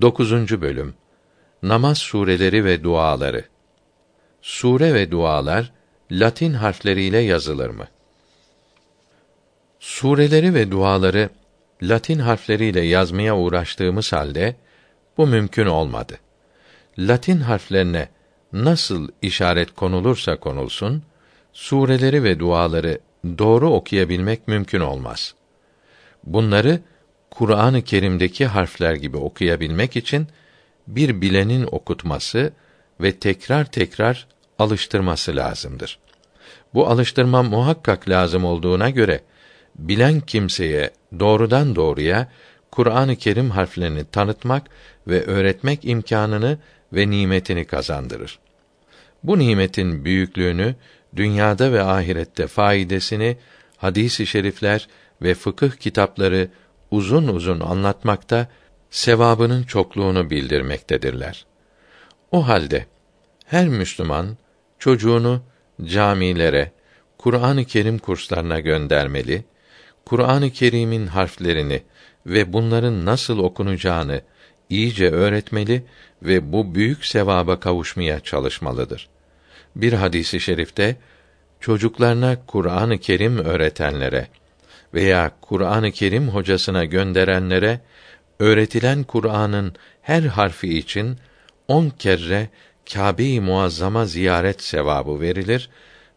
9. bölüm Namaz sureleri ve duaları. Sure ve dualar Latin harfleriyle yazılır mı? Sureleri ve duaları Latin harfleriyle yazmaya uğraştığımız halde bu mümkün olmadı. Latin harflerine nasıl işaret konulursa konulsun, sureleri ve duaları doğru okuyabilmek mümkün olmaz. Bunları Kur'an-ı Kerim'deki harfler gibi okuyabilmek için bir bilenin okutması ve tekrar tekrar alıştırması lazımdır. Bu alıştırma muhakkak lazım olduğuna göre bilen kimseye doğrudan doğruya Kur'an-ı Kerim harflerini tanıtmak ve öğretmek imkanını ve nimetini kazandırır. Bu nimetin büyüklüğünü, dünyada ve ahirette faidesini hadis-i şerifler ve fıkıh kitapları uzun uzun anlatmakta, sevabının çokluğunu bildirmektedirler. O halde her Müslüman çocuğunu camilere, Kur'an-ı Kerim kurslarına göndermeli, Kur'an-ı Kerim'in harflerini ve bunların nasıl okunacağını iyice öğretmeli ve bu büyük sevaba kavuşmaya çalışmalıdır. Bir hadisi şerifte çocuklarına Kur'an-ı Kerim öğretenlere veya Kur'an-ı Kerim hocasına gönderenlere öğretilen Kur'an'ın her harfi için on kere Kâbe-i Muazzama ziyaret sevabı verilir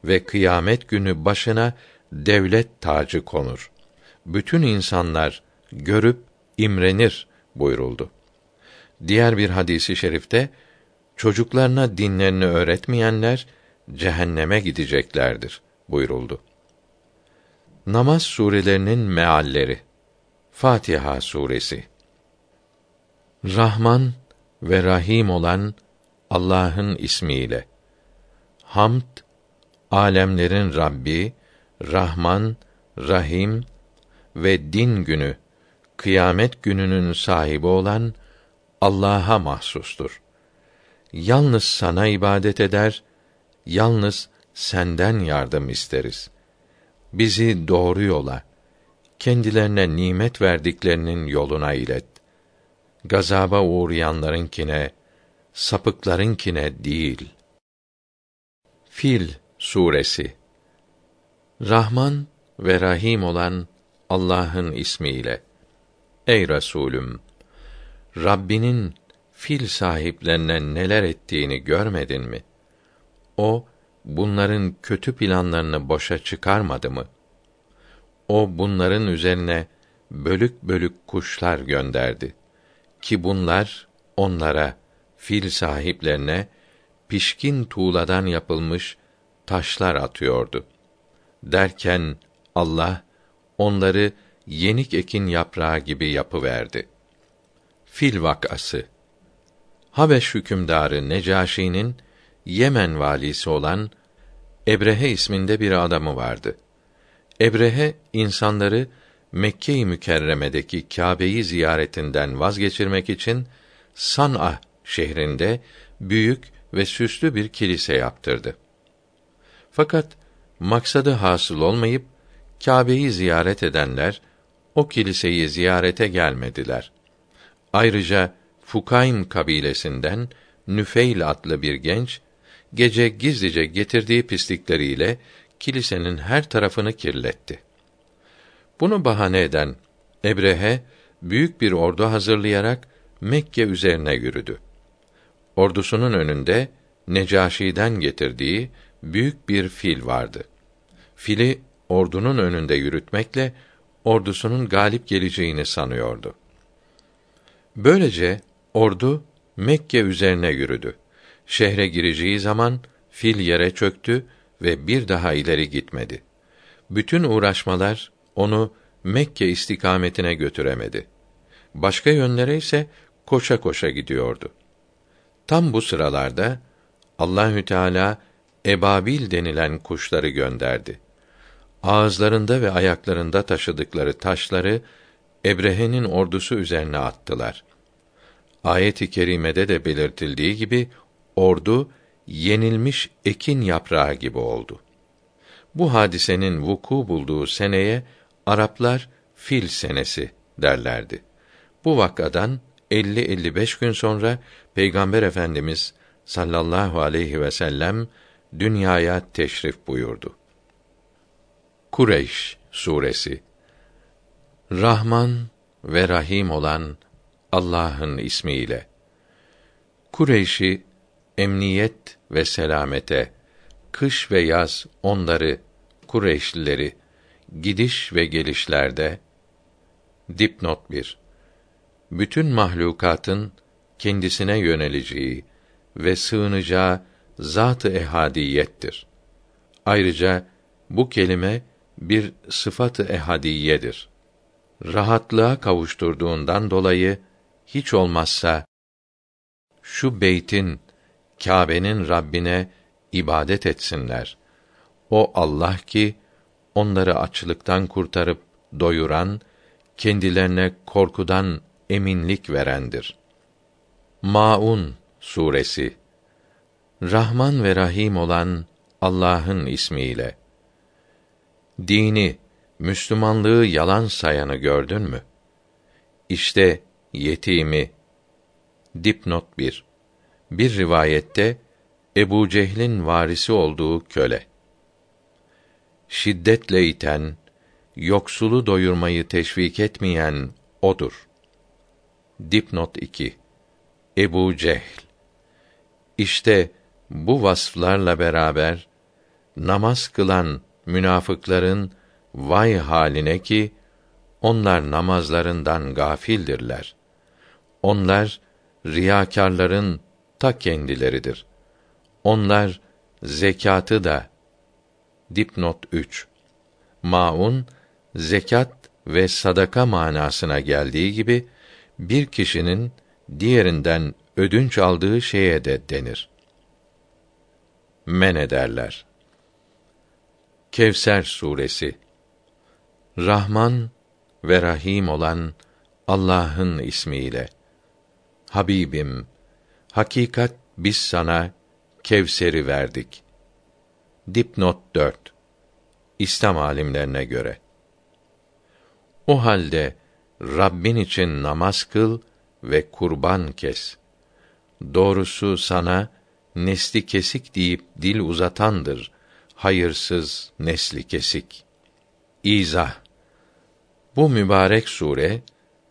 ve kıyamet günü başına devlet tacı konur. Bütün insanlar görüp imrenir buyuruldu. Diğer bir hadisi şerifte çocuklarına dinlerini öğretmeyenler cehenneme gideceklerdir buyuruldu. Namaz surelerinin mealleri. Fatiha suresi. Rahman ve Rahim olan Allah'ın ismiyle. Hamd alemlerin Rabbi, Rahman, Rahim ve din günü, kıyamet gününün sahibi olan Allah'a mahsustur. Yalnız sana ibadet eder, yalnız senden yardım isteriz. Bizi doğru yola, kendilerine nimet verdiklerinin yoluna ilet. Gazaba uğrayanlarınkine, sapıklarınkine değil. Fil suresi Rahman ve Rahim olan Allah'ın ismiyle. Ey Resulüm, Rabbinin fil sahiplerine neler ettiğini görmedin mi? O bunların kötü planlarını boşa çıkarmadı mı? O bunların üzerine bölük bölük kuşlar gönderdi ki bunlar onlara fil sahiplerine pişkin tuğladan yapılmış taşlar atıyordu. Derken Allah onları yenik ekin yaprağı gibi yapıverdi. Fil vakası Habeş hükümdarı Necaşi'nin Yemen valisi olan Ebrehe isminde bir adamı vardı. Ebrehe insanları Mekke-i Mükerreme'deki Kâbe'yi ziyaretinden vazgeçirmek için San'a şehrinde büyük ve süslü bir kilise yaptırdı. Fakat maksadı hasıl olmayıp Kâbe'yi ziyaret edenler o kiliseyi ziyarete gelmediler. Ayrıca Fukaym kabilesinden Nüfeil adlı bir genç gece gizlice getirdiği pislikleriyle kilisenin her tarafını kirletti. Bunu bahane eden Ebrehe büyük bir ordu hazırlayarak Mekke üzerine yürüdü. Ordusunun önünde Necaşi'den getirdiği büyük bir fil vardı. Fili ordunun önünde yürütmekle ordusunun galip geleceğini sanıyordu. Böylece ordu Mekke üzerine yürüdü. Şehre gireceği zaman fil yere çöktü ve bir daha ileri gitmedi. Bütün uğraşmalar onu Mekke istikametine götüremedi. Başka yönlere ise koşa koşa gidiyordu. Tam bu sıralarda Allahü Teala ebabil denilen kuşları gönderdi. Ağızlarında ve ayaklarında taşıdıkları taşları Ebrehe'nin ordusu üzerine attılar. Ayet-i kerimede de belirtildiği gibi ordu yenilmiş ekin yaprağı gibi oldu. Bu hadisenin vuku bulduğu seneye Araplar fil senesi derlerdi. Bu vakadan 50-55 gün sonra Peygamber Efendimiz sallallahu aleyhi ve sellem dünyaya teşrif buyurdu. Kureyş suresi Rahman ve Rahim olan Allah'ın ismiyle. Kureyş'i emniyet ve selamete, kış ve yaz onları Kureyşlileri gidiş ve gelişlerde dipnot 1 bütün mahlukatın kendisine yöneleceği ve sığınacağı zat-ı ehadiyettir. Ayrıca bu kelime bir sıfatı ehadiyedir. Rahatlığa kavuşturduğundan dolayı hiç olmazsa şu beytin Kâbe'nin Rabbine ibadet etsinler. O Allah ki onları açlıktan kurtarıp doyuran, kendilerine korkudan eminlik verendir. Maun suresi Rahman ve Rahim olan Allah'ın ismiyle. Dini, Müslümanlığı yalan sayanı gördün mü? İşte yetimi Dipnot 1. Bir rivayette Ebu Cehlin varisi olduğu köle. Şiddetle iten, yoksulu doyurmayı teşvik etmeyen odur. Dipnot 2. Ebu Cehl. İşte bu vasflarla beraber namaz kılan münafıkların vay haline ki onlar namazlarından gafildirler. Onlar riyakarların ta kendileridir. Onlar zekatı da dipnot 3 maun zekat ve sadaka manasına geldiği gibi bir kişinin diğerinden ödünç aldığı şeye de denir. Men ederler. Kevser suresi Rahman ve Rahim olan Allah'ın ismiyle. Habibim, hakikat biz sana Kevser'i verdik. Dipnot 4 İslam alimlerine göre. O halde Rabbin için namaz kıl ve kurban kes. Doğrusu sana nesli kesik deyip dil uzatandır. Hayırsız nesli kesik. İzah Bu mübarek sure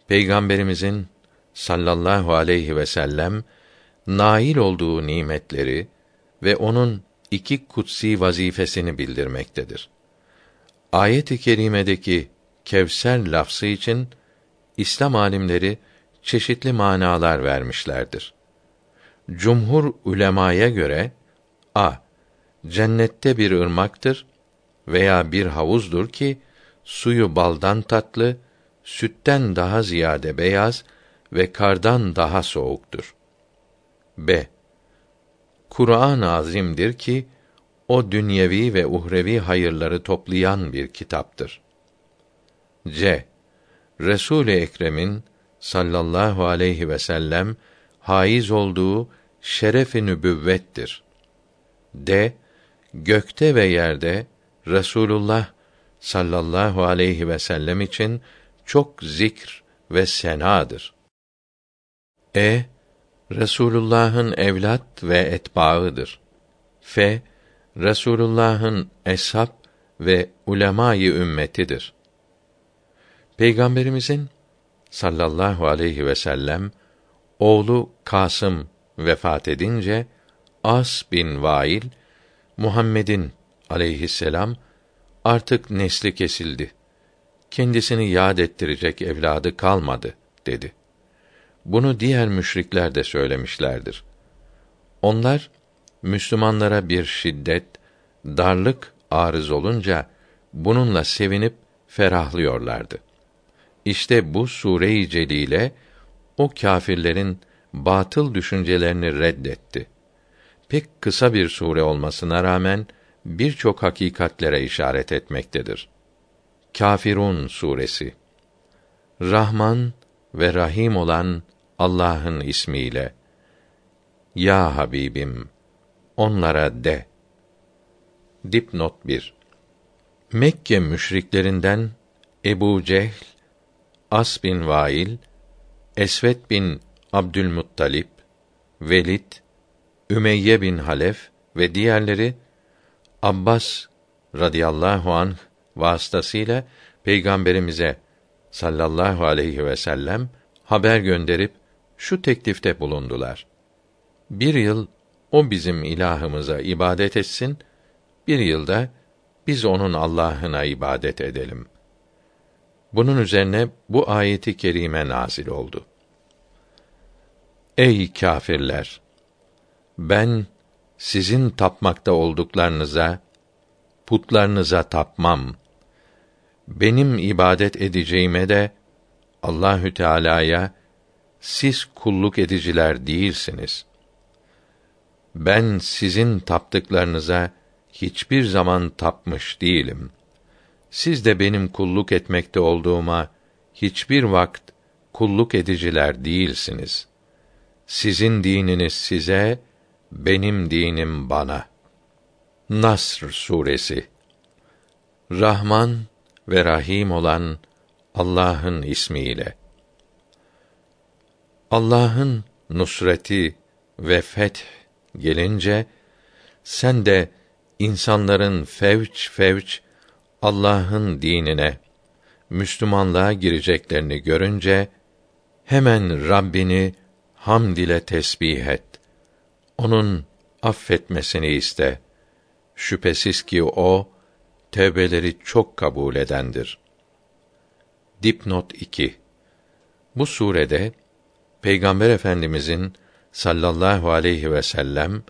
Peygamberimizin sallallahu aleyhi ve sellem nail olduğu nimetleri ve onun iki kutsi vazifesini bildirmektedir. Ayet-i kerimedeki Kevser lafzı için İslam alimleri çeşitli manalar vermişlerdir. Cumhur ulemaya göre a cennette bir ırmaktır veya bir havuzdur ki suyu baldan tatlı, sütten daha ziyade beyaz ve kardan daha soğuktur. B. Kur'an-ı Azim'dir ki o dünyevi ve uhrevi hayırları toplayan bir kitaptır. C. Resul-i Ekrem'in sallallahu aleyhi ve sellem haiz olduğu şeref-i nübüvvettir. D. Gökte ve yerde Resulullah sallallahu aleyhi ve sellem için çok zikr ve senadır. E. Resulullah'ın evlat ve etbaıdır. F. Resulullah'ın eshab ve ulemayı ümmetidir. Peygamberimizin sallallahu aleyhi ve sellem oğlu Kasım vefat edince As bin Vail Muhammed'in aleyhisselam artık nesli kesildi. Kendisini yad ettirecek evladı kalmadı dedi. Bunu diğer müşrikler de söylemişlerdir. Onlar Müslümanlara bir şiddet, darlık arız olunca bununla sevinip ferahlıyorlardı. İşte bu sure-i celile o kâfirlerin batıl düşüncelerini reddetti. Pek kısa bir sure olmasına rağmen birçok hakikatlere işaret etmektedir. Kafirun suresi Rahman ve Rahim olan Allah'ın ismiyle. Ya Habibim onlara de. Dipnot 1 Mekke müşriklerinden Ebu Cehl As bin Vail, Esvet bin Abdülmuttalip, Velid, Ümeyye bin Halef ve diğerleri Abbas radıyallahu anh vasıtasıyla peygamberimize sallallahu aleyhi ve sellem haber gönderip şu teklifte bulundular. Bir yıl o bizim ilahımıza ibadet etsin, bir yılda biz onun Allah'ına ibadet edelim. Bunun üzerine bu ayeti kerime nazil oldu. Ey kâfirler! Ben sizin tapmakta olduklarınıza, putlarınıza tapmam. Benim ibadet edeceğime de Allahü Teala'ya siz kulluk ediciler değilsiniz. Ben sizin taptıklarınıza hiçbir zaman tapmış değilim. Siz de benim kulluk etmekte olduğuma hiçbir vakt kulluk ediciler değilsiniz. Sizin dininiz size, benim dinim bana. Nasr suresi Rahman ve Rahim olan Allah'ın ismiyle. Allah'ın nusreti ve feth gelince sen de insanların fevç fevç Allah'ın dinine Müslümanlığa gireceklerini görünce hemen Rabbini hamd ile tesbih et. Onun affetmesini iste. Şüphesiz ki o tevbeleri çok kabul edendir. Dipnot 2 Bu surede Peygamber Efendimizin sallallahu aleyhi ve sellem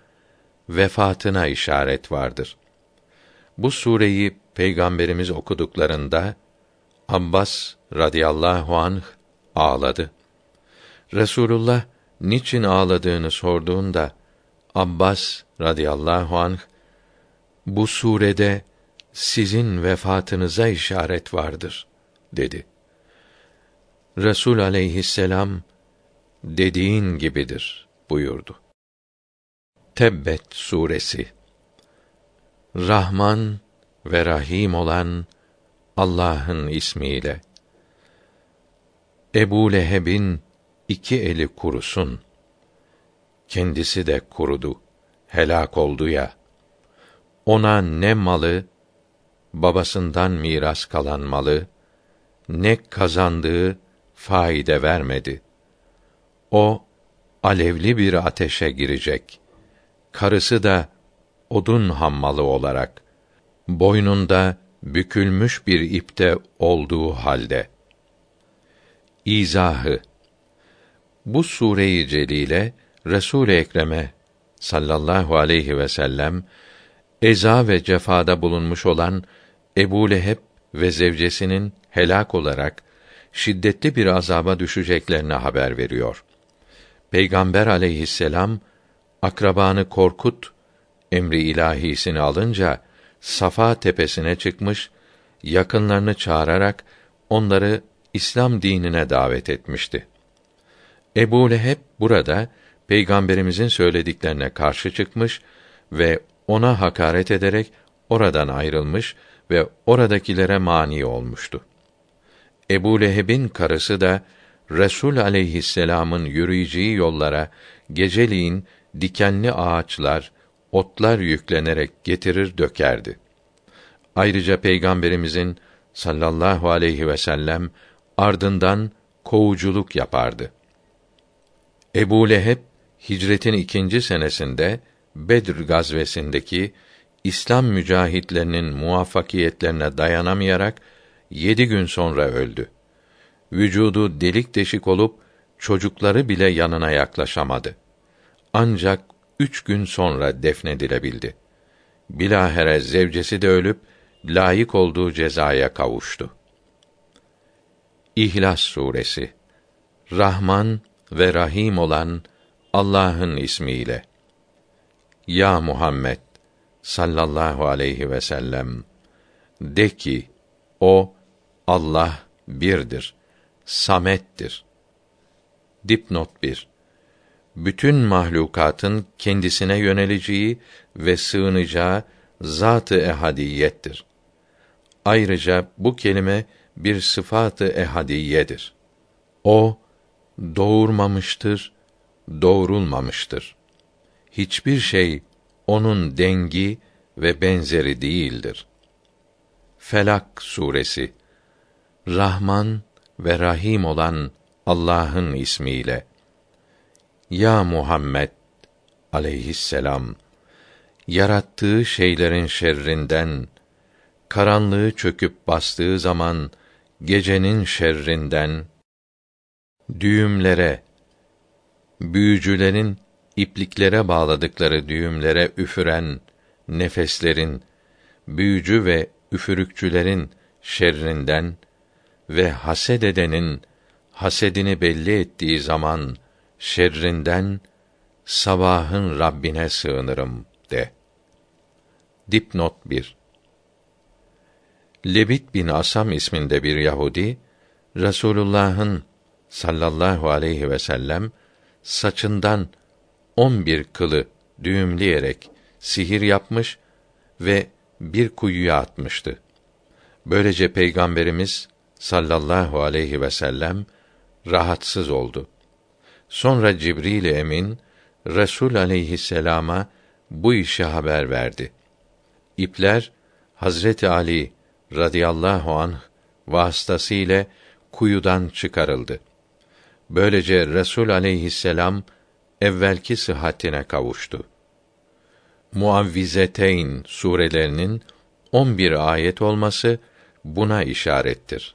vefatına işaret vardır. Bu sureyi peygamberimiz okuduklarında Abbas radıyallahu anh ağladı. Resulullah niçin ağladığını sorduğunda Abbas radıyallahu anh bu surede sizin vefatınıza işaret vardır dedi. Resul aleyhisselam dediğin gibidir buyurdu. Tebbet suresi Rahman ve Rahim olan Allah'ın ismiyle. Ebu Leheb'in iki eli kurusun. Kendisi de kurudu, helak oldu ya. Ona ne malı, babasından miras kalan malı, ne kazandığı faide vermedi. O alevli bir ateşe girecek. Karısı da odun hammalı olarak boynunda bükülmüş bir ipte olduğu halde. İzahı Bu sure-i celile Resul Ekrem'e sallallahu aleyhi ve sellem eza ve cefada bulunmuş olan Ebu Leheb ve zevcesinin helak olarak şiddetli bir azaba düşeceklerine haber veriyor. Peygamber aleyhisselam akrabanı Korkut emri ilahisini alınca Safa tepesine çıkmış, yakınlarını çağırarak onları İslam dinine davet etmişti. Ebu Leheb burada peygamberimizin söylediklerine karşı çıkmış ve ona hakaret ederek oradan ayrılmış ve oradakilere mani olmuştu. Ebu Leheb'in karısı da Resul aleyhisselam'ın yürüyeceği yollara geceliğin dikenli ağaçlar, otlar yüklenerek getirir dökerdi. Ayrıca peygamberimizin sallallahu aleyhi ve sellem ardından kovuculuk yapardı. Ebu Leheb hicretin ikinci senesinde Bedir gazvesindeki İslam mücahitlerinin muvaffakiyetlerine dayanamayarak yedi gün sonra öldü. Vücudu delik deşik olup çocukları bile yanına yaklaşamadı. Ancak üç gün sonra defnedilebildi. Bilahere zevcesi de ölüp layık olduğu cezaya kavuştu. İhlas suresi Rahman ve Rahim olan Allah'ın ismiyle. Ya Muhammed sallallahu aleyhi ve sellem de ki o Allah birdir, samettir. Dipnot 1 bütün mahlukatın kendisine yöneleceği ve sığınacağı zat-ı ehadiyettir. Ayrıca bu kelime bir sıfat-ı ehadiyedir. O doğurmamıştır, doğrulmamıştır. Hiçbir şey onun dengi ve benzeri değildir. Felak suresi Rahman ve Rahim olan Allah'ın ismiyle. Ya Muhammed aleyhisselam yarattığı şeylerin şerrinden karanlığı çöküp bastığı zaman gecenin şerrinden düğümlere büyücülerin ipliklere bağladıkları düğümlere üfüren nefeslerin büyücü ve üfürükçülerin şerrinden ve haset edenin hasedini belli ettiği zaman şerrinden sabahın Rabbine sığınırım de. Dipnot 1 Lebit bin Asam isminde bir Yahudi Resulullah'ın sallallahu aleyhi ve sellem saçından on bir kılı düğümleyerek sihir yapmış ve bir kuyuya atmıştı. Böylece peygamberimiz sallallahu aleyhi ve sellem rahatsız oldu. Sonra Cibril emin Resul aleyhisselama bu işi haber verdi. İpler Hazreti Ali radıyallahu anh vasıtasıyla kuyudan çıkarıldı. Böylece Resul aleyhisselam evvelki sıhhatine kavuştu. Muavvizeteyn surelerinin 11 ayet olması buna işarettir.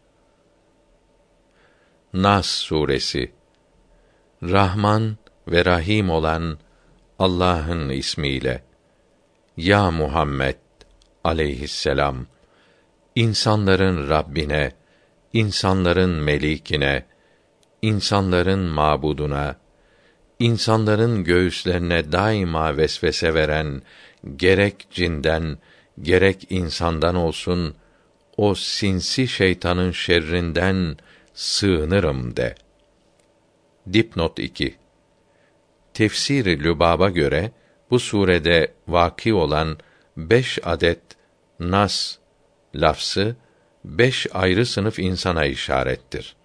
Nas suresi. Rahman ve Rahim olan Allah'ın ismiyle. Ya Muhammed aleyhisselam insanların Rabbine, insanların melikine, insanların mabuduna, insanların göğüslerine daima vesvese veren gerek cinden gerek insandan olsun o sinsi şeytanın şerrinden sığınırım de. Dipnot 2 Tefsir-i Lübab'a göre bu surede vaki olan beş adet nas lafzı beş ayrı sınıf insana işarettir.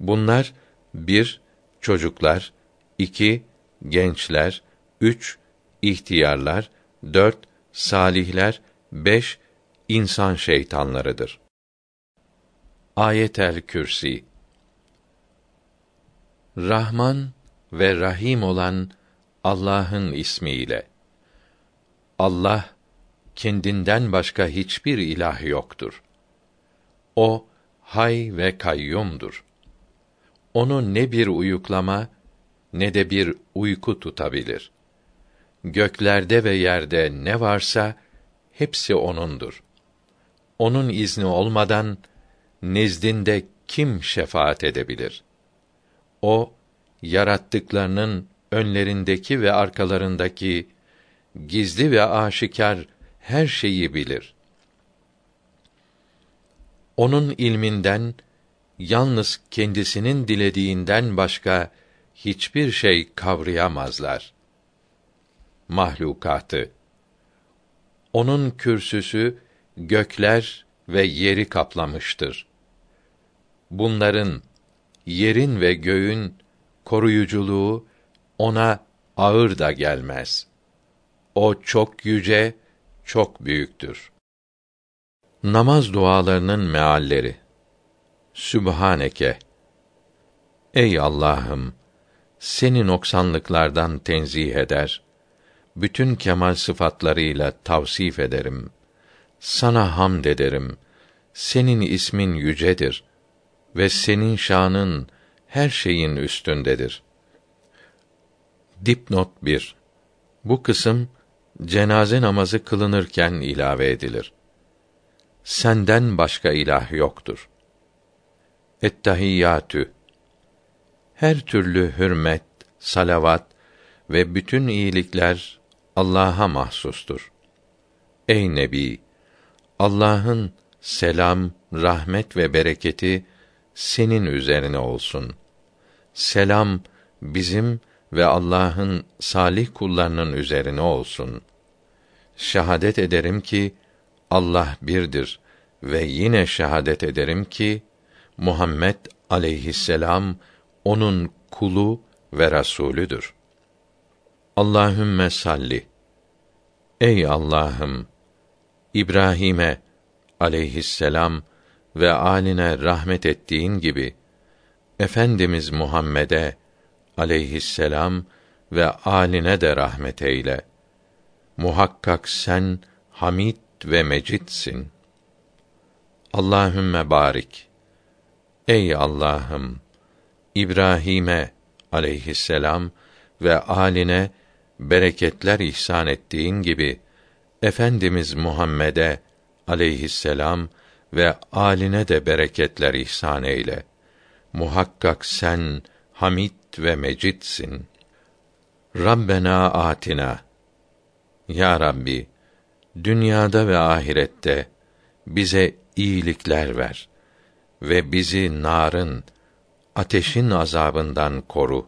Bunlar bir çocuklar, iki gençler, üç ihtiyarlar, dört salihler, beş insan şeytanlarıdır. Ayetel Kürsi Rahman ve Rahim olan Allah'ın ismiyle. Allah kendinden başka hiçbir ilah yoktur. O hay ve kayyumdur. Onu ne bir uyuklama ne de bir uyku tutabilir. Göklerde ve yerde ne varsa hepsi onundur. Onun izni olmadan nezdinde kim şefaat edebilir? O yarattıklarının önlerindeki ve arkalarındaki gizli ve aşikar her şeyi bilir. Onun ilminden yalnız kendisinin dilediğinden başka hiçbir şey kavrayamazlar. Mahlukatı Onun kürsüsü gökler ve yeri kaplamıştır. Bunların yerin ve göğün koruyuculuğu ona ağır da gelmez. O çok yüce, çok büyüktür. Namaz dualarının mealleri. Sübhaneke. Ey Allah'ım, seni noksanlıklardan tenzih eder, bütün kemal sıfatlarıyla tavsif ederim. Sana hamd ederim. Senin ismin yücedir ve senin şanın her şeyin üstündedir. Dipnot 1. Bu kısım cenaze namazı kılınırken ilave edilir. Senden başka ilah yoktur. Ettehiyyatü Her türlü hürmet, salavat ve bütün iyilikler Allah'a mahsustur. Ey Nebi, Allah'ın selam, rahmet ve bereketi senin üzerine olsun. Selam bizim ve Allah'ın salih kullarının üzerine olsun. Şehadet ederim ki Allah birdir ve yine şehadet ederim ki Muhammed aleyhisselam onun kulu ve rasulüdür. Allahümme salli. Ey Allah'ım İbrahim'e aleyhisselam ve aline rahmet ettiğin gibi efendimiz Muhammed'e aleyhisselam ve aline de rahmet eyle. Muhakkak sen Hamid ve Mecitsin. Allahümme barik. Ey Allah'ım İbrahim'e aleyhisselam ve aline bereketler ihsan ettiğin gibi efendimiz Muhammed'e aleyhisselam ve aline de bereketler ihsan eyle. Muhakkak sen Hamid ve Mecitsin. Rabbena atina. Ya Rabbi, dünyada ve ahirette bize iyilikler ver ve bizi narın, ateşin azabından koru.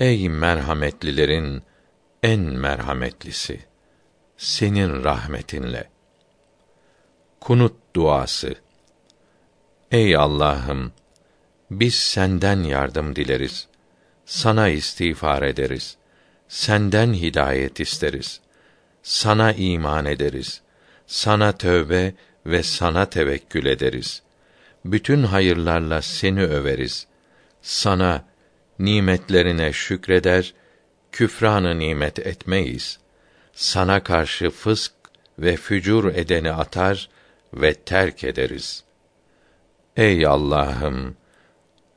Ey merhametlilerin en merhametlisi, senin rahmetinle. Kunut duası. Ey Allah'ım, biz senden yardım dileriz. Sana istiğfar ederiz. Senden hidayet isteriz. Sana iman ederiz. Sana tövbe ve sana tevekkül ederiz. Bütün hayırlarla seni överiz. Sana nimetlerine şükreder, küfranı nimet etmeyiz. Sana karşı fısk ve fücur edeni atar ve terk ederiz. Ey Allah'ım,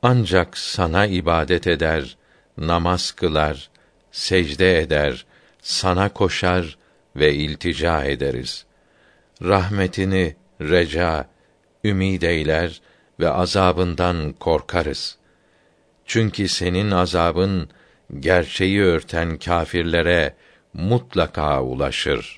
ancak sana ibadet eder, namaz kılar, secde eder, sana koşar ve iltica ederiz. Rahmetini reca, ümid eyler ve azabından korkarız. Çünkü senin azabın gerçeği örten kâfirlere mutlaka ulaşır.''